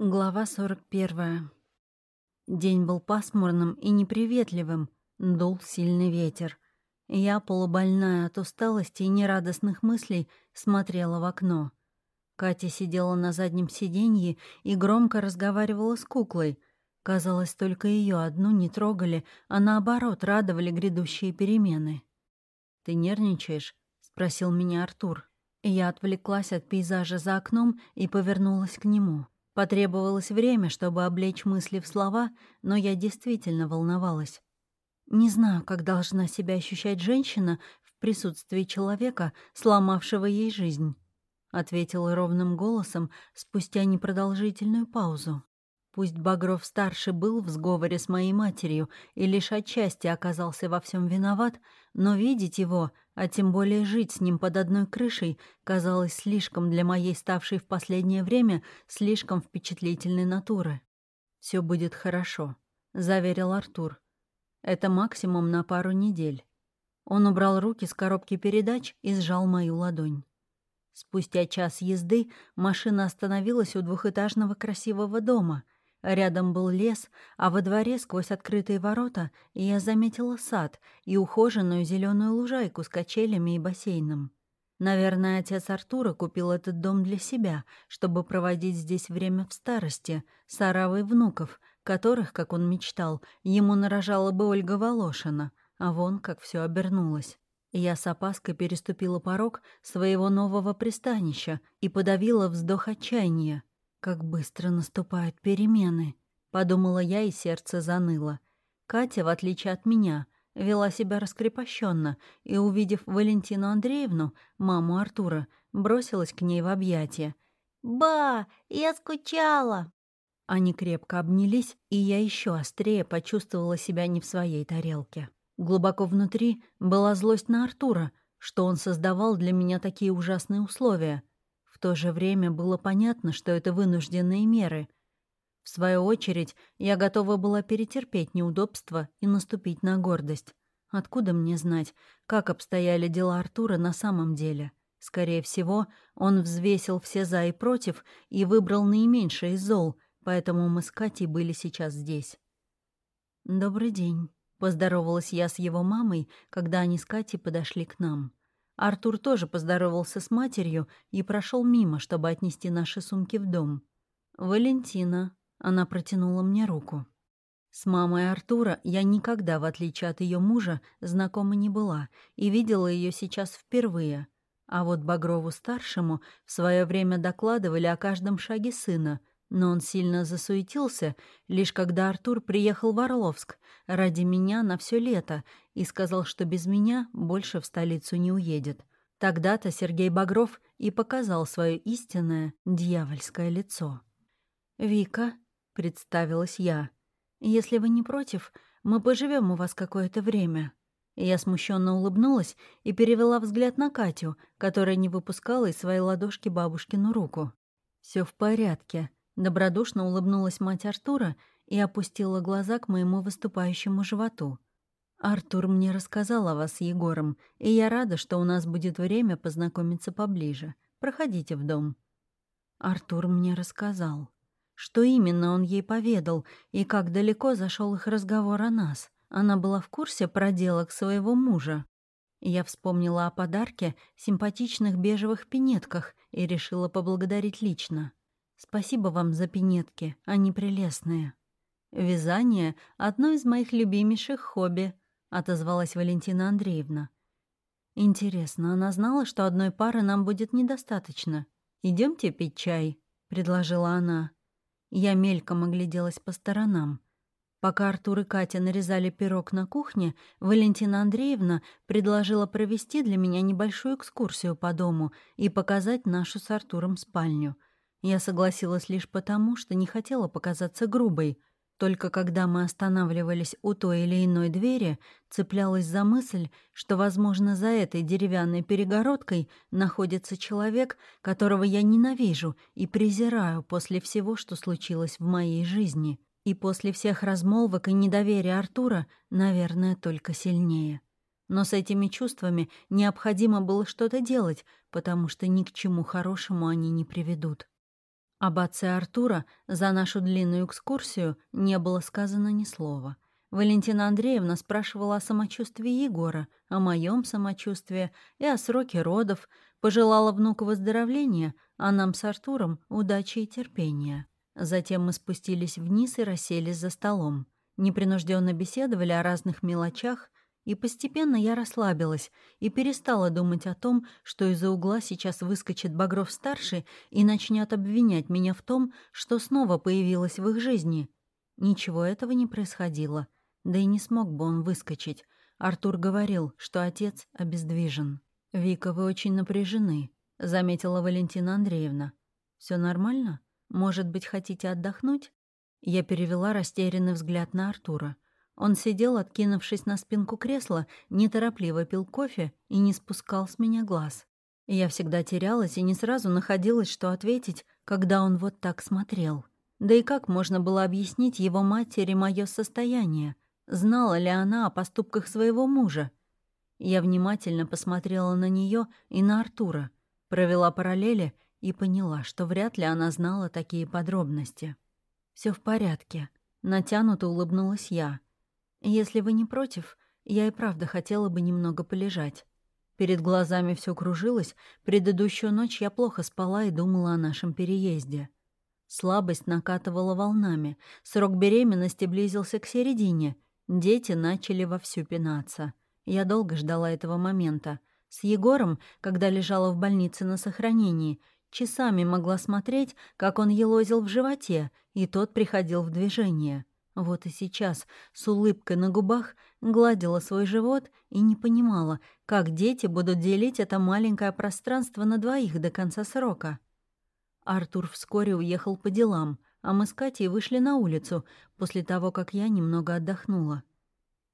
Глава 41. День был пасмурным и неприветливым, дул сильный ветер. Я, полубольная от усталости и нерадостных мыслей, смотрела в окно. Катя сидела на заднем сиденье и громко разговаривала с куклой. Казалось, только ее одну не трогали, а наоборот радовали грядущие перемены. «Ты нервничаешь?» — спросил меня Артур. Я отвлеклась от пейзажа за окном и повернулась к нему. Потребовалось время, чтобы облечь мысли в слова, но я действительно волновалась. Не знаю, как должна себя ощущать женщина в присутствии человека, сломавшего ей жизнь, ответила ровным голосом спустя непродолжительную паузу. Пусть Багров-старший был в сговоре с моей матерью и лишь отчасти оказался во всем виноват, но видеть его, а тем более жить с ним под одной крышей, казалось слишком для моей ставшей в последнее время слишком впечатлительной натуры. Все будет хорошо», — заверил Артур. «Это максимум на пару недель». Он убрал руки с коробки передач и сжал мою ладонь. Спустя час езды машина остановилась у двухэтажного красивого дома — Рядом был лес, а во дворе сквозь открытые ворота я заметила сад и ухоженную зеленую лужайку с качелями и бассейном. Наверное, отец Артура купил этот дом для себя, чтобы проводить здесь время в старости, с оравой внуков, которых, как он мечтал, ему нарожала бы Ольга Волошина, а вон как все обернулось. Я с опаской переступила порог своего нового пристанища и подавила вздох отчаяния. Как быстро наступают перемены, подумала я, и сердце заныло. Катя, в отличие от меня, вела себя раскрепощенно и, увидев Валентину Андреевну, маму Артура, бросилась к ней в объятия. «Ба, я скучала!» Они крепко обнялись, и я еще острее почувствовала себя не в своей тарелке. Глубоко внутри была злость на Артура, что он создавал для меня такие ужасные условия. В то же время было понятно, что это вынужденные меры. В свою очередь, я готова была перетерпеть неудобства и наступить на гордость. Откуда мне знать, как обстояли дела Артура на самом деле? Скорее всего, он взвесил все «за» и «против» и выбрал наименьшее из зол, поэтому мы с Катей были сейчас здесь. «Добрый день», — поздоровалась я с его мамой, когда они с Катей подошли к нам. Артур тоже поздоровался с матерью и прошел мимо, чтобы отнести наши сумки в дом. «Валентина», — она протянула мне руку. С мамой Артура я никогда, в отличие от ее мужа, знакома не была и видела ее сейчас впервые. А вот Багрову-старшему в свое время докладывали о каждом шаге сына, но он сильно засуетился, лишь когда Артур приехал в Орловск ради меня на все лето и сказал, что без меня больше в столицу не уедет. Тогда-то Сергей Багров и показал свое истинное дьявольское лицо. «Вика», — представилась я, — «если вы не против, мы поживем у вас какое-то время». Я смущенно улыбнулась и перевела взгляд на Катю, которая не выпускала из своей ладошки бабушкину руку. Все в порядке», Добродушно улыбнулась мать Артура и опустила глаза к моему выступающему животу. «Артур мне рассказал о вас с Егором, и я рада, что у нас будет время познакомиться поближе. Проходите в дом». Артур мне рассказал. Что именно он ей поведал и как далеко зашел их разговор о нас. Она была в курсе проделок своего мужа. Я вспомнила о подарке, симпатичных бежевых пинетках и решила поблагодарить лично. Спасибо вам за пинетки, они прелестные. Вязание — одно из моих любимейших хобби, отозвалась Валентина Андреевна. Интересно, она знала, что одной пары нам будет недостаточно. Идемте пить чай, предложила она. Я мельком огляделась по сторонам. Пока Артур и Катя нарезали пирог на кухне, Валентина Андреевна предложила провести для меня небольшую экскурсию по дому и показать нашу с Артуром спальню — я согласилась лишь потому, что не хотела показаться грубой. Только когда мы останавливались у той или иной двери, цеплялась за мысль, что, возможно, за этой деревянной перегородкой находится человек, которого я ненавижу и презираю после всего, что случилось в моей жизни. И после всех размолвок и недоверия Артура, наверное, только сильнее. Но с этими чувствами необходимо было что-то делать, потому что ни к чему хорошему они не приведут. Об отце Артура за нашу длинную экскурсию не было сказано ни слова. Валентина Андреевна спрашивала о самочувствии Егора, о моем самочувствии и о сроке родов, пожелала внуку выздоровления, а нам с Артуром удачи и терпения. Затем мы спустились вниз и расселись за столом. Непринужденно беседовали о разных мелочах, и постепенно я расслабилась и перестала думать о том, что из-за угла сейчас выскочит Багров-старший и начнет обвинять меня в том, что снова появилась в их жизни. Ничего этого не происходило, да и не смог бы он выскочить. Артур говорил, что отец обездвижен. «Вика, вы очень напряжены», — заметила Валентина Андреевна. Все нормально? Может быть, хотите отдохнуть?» Я перевела растерянный взгляд на Артура — он сидел, откинувшись на спинку кресла, неторопливо пил кофе и не спускал с меня глаз. Я всегда терялась и не сразу находилась, что ответить, когда он вот так смотрел. Да и как можно было объяснить его матери мое состояние? Знала ли она о поступках своего мужа? Я внимательно посмотрела на нее и на Артура, провела параллели и поняла, что вряд ли она знала такие подробности. Все в порядке», — натянуто улыбнулась я. «Если вы не против, я и правда хотела бы немного полежать». Перед глазами все кружилось, предыдущую ночь я плохо спала и думала о нашем переезде. Слабость накатывала волнами, срок беременности близился к середине, дети начали вовсю пинаться. Я долго ждала этого момента. С Егором, когда лежала в больнице на сохранении, часами могла смотреть, как он елозил в животе, и тот приходил в движение. Вот и сейчас, с улыбкой на губах, гладила свой живот и не понимала, как дети будут делить это маленькое пространство на двоих до конца срока. Артур вскоре уехал по делам, а мы с Катей вышли на улицу после того, как я немного отдохнула.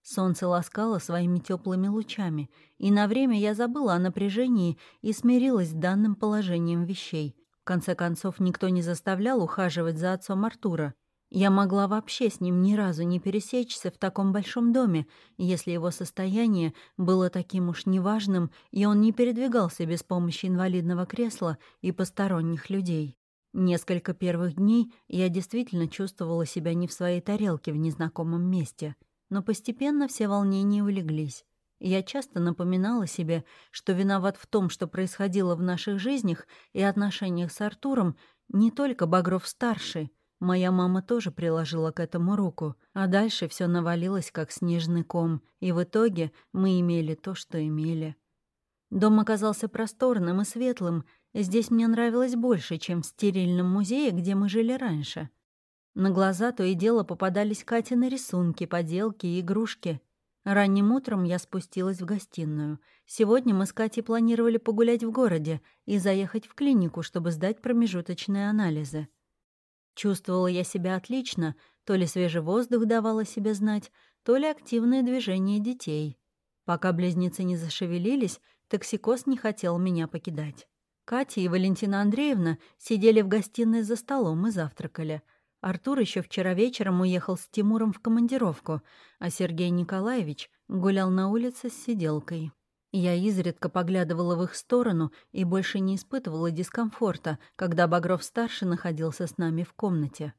Солнце ласкало своими теплыми лучами, и на время я забыла о напряжении и смирилась с данным положением вещей. В конце концов, никто не заставлял ухаживать за отцом Артура — я могла вообще с ним ни разу не пересечься в таком большом доме, если его состояние было таким уж неважным, и он не передвигался без помощи инвалидного кресла и посторонних людей. Несколько первых дней я действительно чувствовала себя не в своей тарелке в незнакомом месте, но постепенно все волнения улеглись. Я часто напоминала себе, что виноват в том, что происходило в наших жизнях и отношениях с Артуром, не только Багров-старший — Моя мама тоже приложила к этому руку, а дальше все навалилось как снежный ком, и в итоге мы имели то, что имели. Дом оказался просторным и светлым, здесь мне нравилось больше, чем в стерильном музее, где мы жили раньше. На глаза то и дело попадались Катины рисунки, поделки и игрушки. Ранним утром я спустилась в гостиную. Сегодня мы с Катей планировали погулять в городе и заехать в клинику, чтобы сдать промежуточные анализы. Чувствовала я себя отлично, то ли свежий воздух давал о себе знать, то ли активное движение детей. Пока близнецы не зашевелились, токсикоз не хотел меня покидать. Катя и Валентина Андреевна сидели в гостиной за столом и завтракали. Артур еще вчера вечером уехал с Тимуром в командировку, а Сергей Николаевич гулял на улице с сиделкой. Я изредка поглядывала в их сторону и больше не испытывала дискомфорта, когда Багров-старший находился с нами в комнате.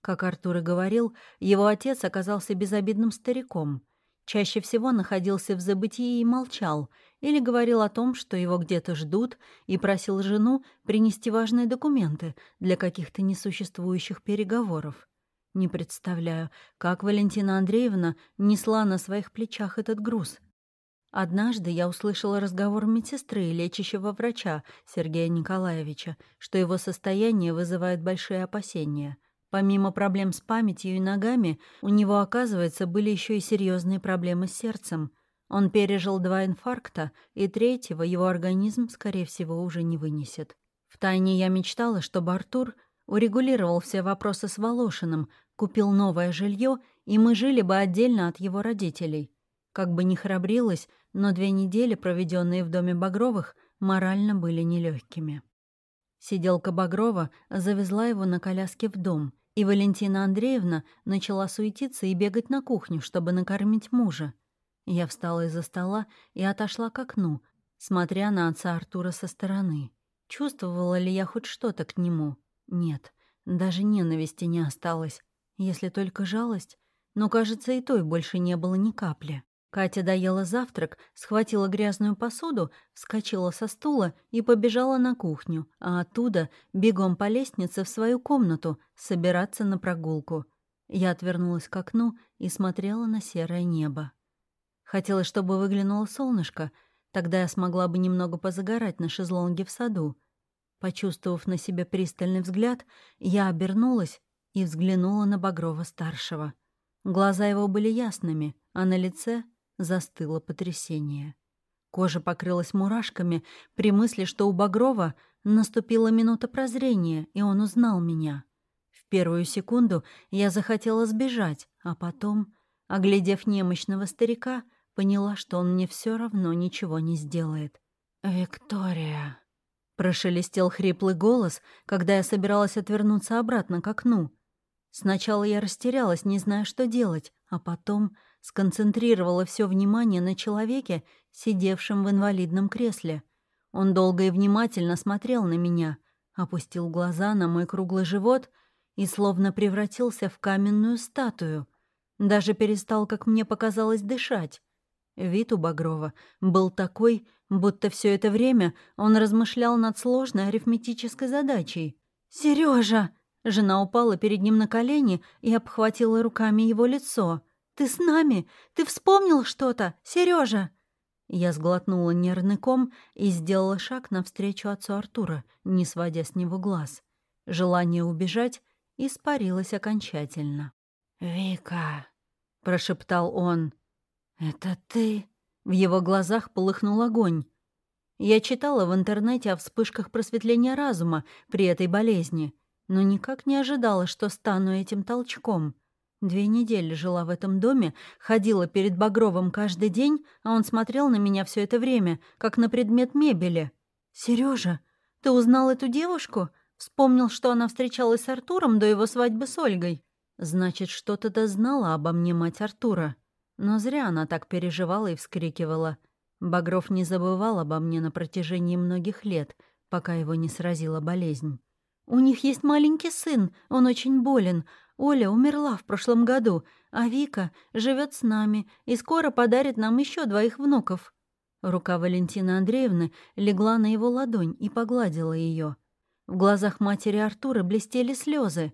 Как Артур и говорил, его отец оказался безобидным стариком. Чаще всего находился в забытии и молчал, или говорил о том, что его где-то ждут, и просил жену принести важные документы для каких-то несуществующих переговоров. Не представляю, как Валентина Андреевна несла на своих плечах этот груз — Однажды я услышала разговор медсестры, лечащего врача Сергея Николаевича, что его состояние вызывает большие опасения. Помимо проблем с памятью и ногами, у него, оказывается, были еще и серьезные проблемы с сердцем. Он пережил два инфаркта, и третьего его организм, скорее всего, уже не вынесет. Втайне я мечтала, чтобы Артур урегулировал все вопросы с Волошиным, купил новое жилье, и мы жили бы отдельно от его родителей. Как бы ни храбрилась, но две недели, проведенные в доме Багровых, морально были нелегкими. Сиделка Багрова завезла его на коляске в дом, и Валентина Андреевна начала суетиться и бегать на кухню, чтобы накормить мужа. Я встала из-за стола и отошла к окну, смотря на отца Артура со стороны. Чувствовала ли я хоть что-то к нему? Нет, даже ненависти не осталось, если только жалость. Но, кажется, и той больше не было ни капли. Катя доела завтрак, схватила грязную посуду, вскочила со стула и побежала на кухню, а оттуда бегом по лестнице в свою комнату собираться на прогулку. Я отвернулась к окну и смотрела на серое небо. Хотелось, чтобы выглянуло солнышко, тогда я смогла бы немного позагорать на шезлонге в саду. Почувствовав на себе пристальный взгляд, я обернулась и взглянула на Багрова-старшего. Глаза его были ясными, а на лице застыло потрясение. Кожа покрылась мурашками при мысли, что у Багрова наступила минута прозрения, и он узнал меня. В первую секунду я захотела сбежать, а потом, оглядев немощного старика, поняла, что он мне все равно ничего не сделает. «Виктория!» Прошелестел хриплый голос, когда я собиралась отвернуться обратно к окну. Сначала я растерялась, не зная, что делать, а потом сконцентрировала все внимание на человеке, сидевшем в инвалидном кресле. Он долго и внимательно смотрел на меня, опустил глаза на мой круглый живот и словно превратился в каменную статую. Даже перестал, как мне показалось, дышать. Вид у Багрова был такой, будто все это время он размышлял над сложной арифметической задачей. Сережа! Жена упала перед ним на колени и обхватила руками его лицо. «Ты с нами? Ты вспомнил что-то, Сережа? Я сглотнула нервный ком и сделала шаг навстречу отцу Артура, не сводя с него глаз. Желание убежать испарилось окончательно. «Вика», — прошептал он, — «это ты?» В его глазах полыхнул огонь. Я читала в интернете о вспышках просветления разума при этой болезни, но никак не ожидала, что стану этим толчком. Две недели жила в этом доме, ходила перед Багровым каждый день, а он смотрел на меня все это время, как на предмет мебели. Сережа, ты узнал эту девушку? Вспомнил, что она встречалась с Артуром до его свадьбы с Ольгой. Значит, что-то да знала обо мне мать Артура. Но зря она так переживала и вскрикивала. Багров не забывал обо мне на протяжении многих лет, пока его не сразила болезнь. «У них есть маленький сын, он очень болен, Оля умерла в прошлом году, а Вика живет с нами и скоро подарит нам еще двоих внуков». Рука Валентины Андреевны легла на его ладонь и погладила ее. В глазах матери Артура блестели слезы.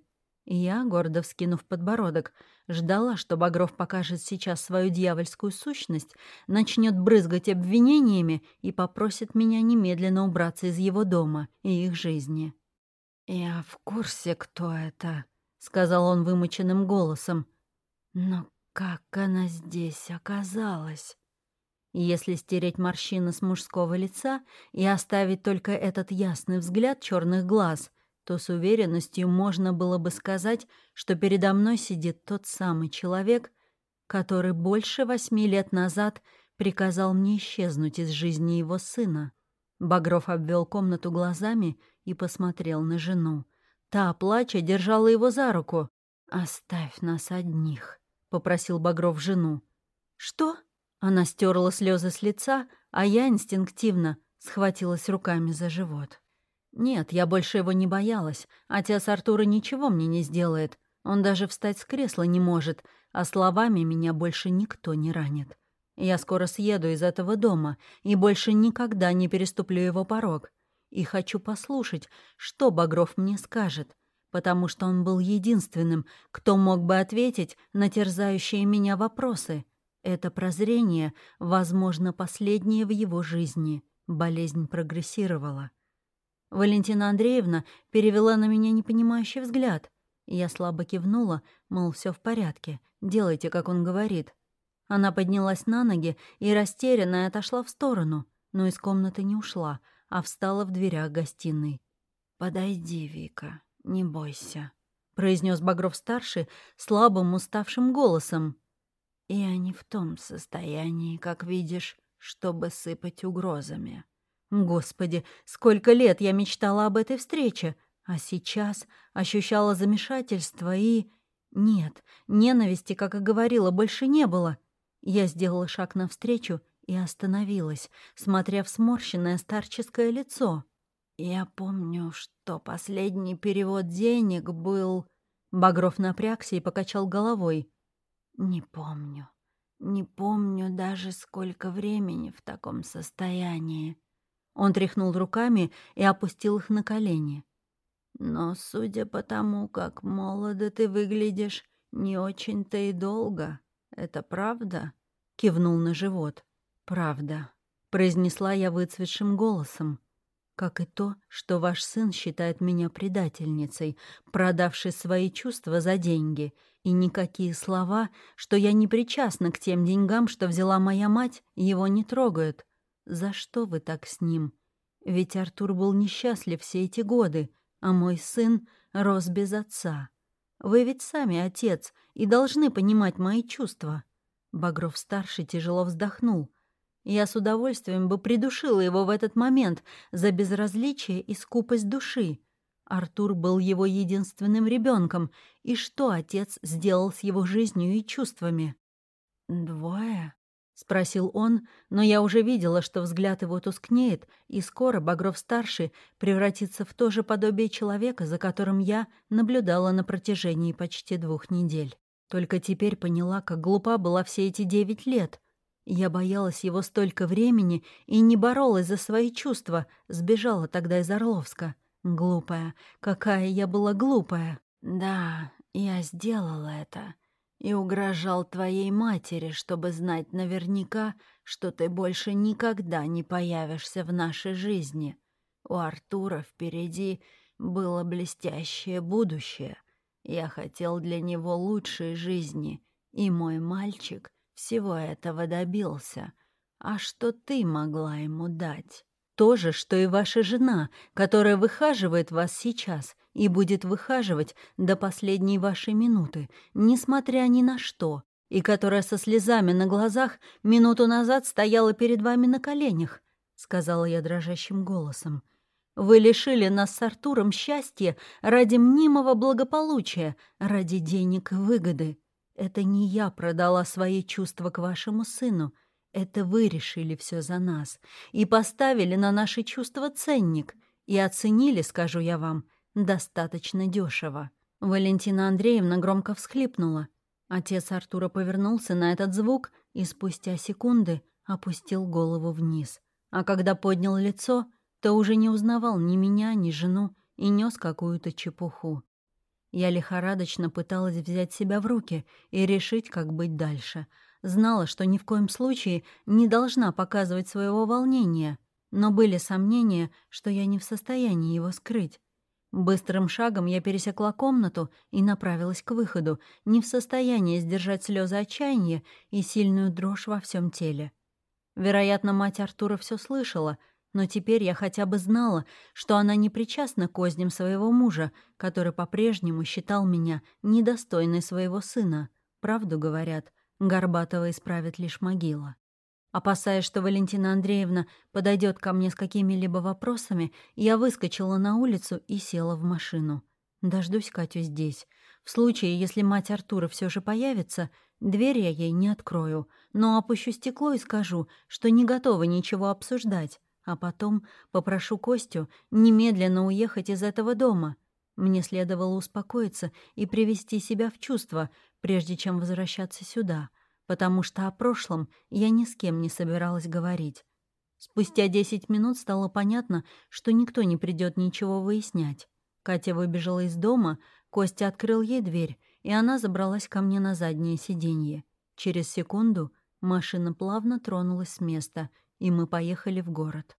Я, гордо вскинув подбородок, ждала, что Багров покажет сейчас свою дьявольскую сущность, начнет брызгать обвинениями и попросит меня немедленно убраться из его дома и их жизни. «Я в курсе, кто это», — сказал он вымученным голосом. «Но как она здесь оказалась?» Если стереть морщины с мужского лица и оставить только этот ясный взгляд черных глаз, то с уверенностью можно было бы сказать, что передо мной сидит тот самый человек, который больше восьми лет назад приказал мне исчезнуть из жизни его сына. Багров обвел комнату глазами и посмотрел на жену. Та, плача, держала его за руку. «Оставь нас одних», — попросил Багров жену. «Что?» Она стерла слезы с лица, а я инстинктивно схватилась руками за живот. Нет, я больше его не боялась. Отец Артура ничего мне не сделает. Он даже встать с кресла не может, а словами меня больше никто не ранит. Я скоро съеду из этого дома и больше никогда не переступлю его порог и хочу послушать, что Багров мне скажет, потому что он был единственным, кто мог бы ответить на терзающие меня вопросы. Это прозрение, возможно, последнее в его жизни. Болезнь прогрессировала. Валентина Андреевна перевела на меня непонимающий взгляд. Я слабо кивнула, мол, все в порядке, делайте, как он говорит. Она поднялась на ноги и растерянная отошла в сторону, но из комнаты не ушла — а встала в дверях гостиной. «Подойди, Вика, не бойся», — произнес Багров-старший слабым, уставшим голосом. «Я не в том состоянии, как видишь, чтобы сыпать угрозами». Господи, сколько лет я мечтала об этой встрече, а сейчас ощущала замешательство и... Нет, ненависти, как и говорила, больше не было. Я сделала шаг навстречу и остановилась, смотря в сморщенное старческое лицо. Я помню, что последний перевод денег был... Багров напрягся и покачал головой. Не помню. Не помню даже, сколько времени в таком состоянии. Он тряхнул руками и опустил их на колени. Но, судя по тому, как молодо ты выглядишь, не очень-то и долго. Это правда? Кивнул на живот. Правда, произнесла я выцветшим голосом. Как и то, что ваш сын считает меня предательницей, продавшей свои чувства за деньги, и никакие слова, что я не причастна к тем деньгам, что взяла моя мать, его не трогают. За что вы так с ним? Ведь Артур был несчастлив все эти годы, а мой сын рос без отца. Вы ведь сами отец и должны понимать мои чувства». Багров-старший тяжело вздохнул. Я с удовольствием бы придушила его в этот момент за безразличие и скупость души. Артур был его единственным ребенком, и что отец сделал с его жизнью и чувствами? «Двое?» — спросил он, но я уже видела, что взгляд его тускнеет, и скоро Багров-старший превратится в то же подобие человека, за которым я наблюдала на протяжении почти двух недель. Только теперь поняла, как глупа была все эти девять лет. Я боялась его столько времени и не боролась за свои чувства, сбежала тогда из Орловска. Глупая, какая я была глупая. Да, я сделала это и угрожал твоей матери, чтобы знать наверняка, что ты больше никогда не появишься в нашей жизни. У Артура впереди было блестящее будущее. Я хотел для него лучшей жизни, и мой мальчик всего этого добился. А что ты могла ему дать? То же, что и ваша жена, которая выхаживает вас сейчас и будет выхаживать до последней вашей минуты, несмотря ни на что, и которая со слезами на глазах минуту назад стояла перед вами на коленях, — сказала я дрожащим голосом. Вы лишили нас с Артуром счастья ради мнимого благополучия, ради денег и выгоды. Это не я продала свои чувства к вашему сыну — это вы решили все за нас и поставили на наши чувства ценник и оценили, скажу я вам, достаточно дешево. Валентина Андреевна громко всхлипнула. Отец Артура повернулся на этот звук и спустя секунды опустил голову вниз. А когда поднял лицо, то уже не узнавал ни меня, ни жену и нес какую-то чепуху. Я лихорадочно пыталась взять себя в руки и решить, как быть дальше — Знала, что ни в коем случае не должна показывать своего волнения, но были сомнения, что я не в состоянии его скрыть. Быстрым шагом я пересекла комнату и направилась к выходу, не в состоянии сдержать слезы отчаяния и сильную дрожь во всем теле. Вероятно, мать Артура все слышала, но теперь я хотя бы знала, что она не причастна к козням своего мужа, который по-прежнему считал меня недостойной своего сына. Правду говорят, Горбатова исправит лишь могила. Опасаясь, что Валентина Андреевна подойдет ко мне с какими-либо вопросами, я выскочила на улицу и села в машину. Дождусь Катю здесь. В случае, если мать Артура все же появится, дверь я ей не открою, но опущу стекло и скажу, что не готова ничего обсуждать, а потом попрошу Костю немедленно уехать из этого дома. Мне следовало успокоиться и привести себя в чувство, прежде чем возвращаться сюда, потому что о прошлом я ни с кем не собиралась говорить. Спустя десять минут стало понятно, что никто не придет ничего выяснять. Катя выбежала из дома, Костя открыл ей дверь, и она забралась ко мне на заднее сиденье. Через секунду машина плавно тронулась с места, и мы поехали в город.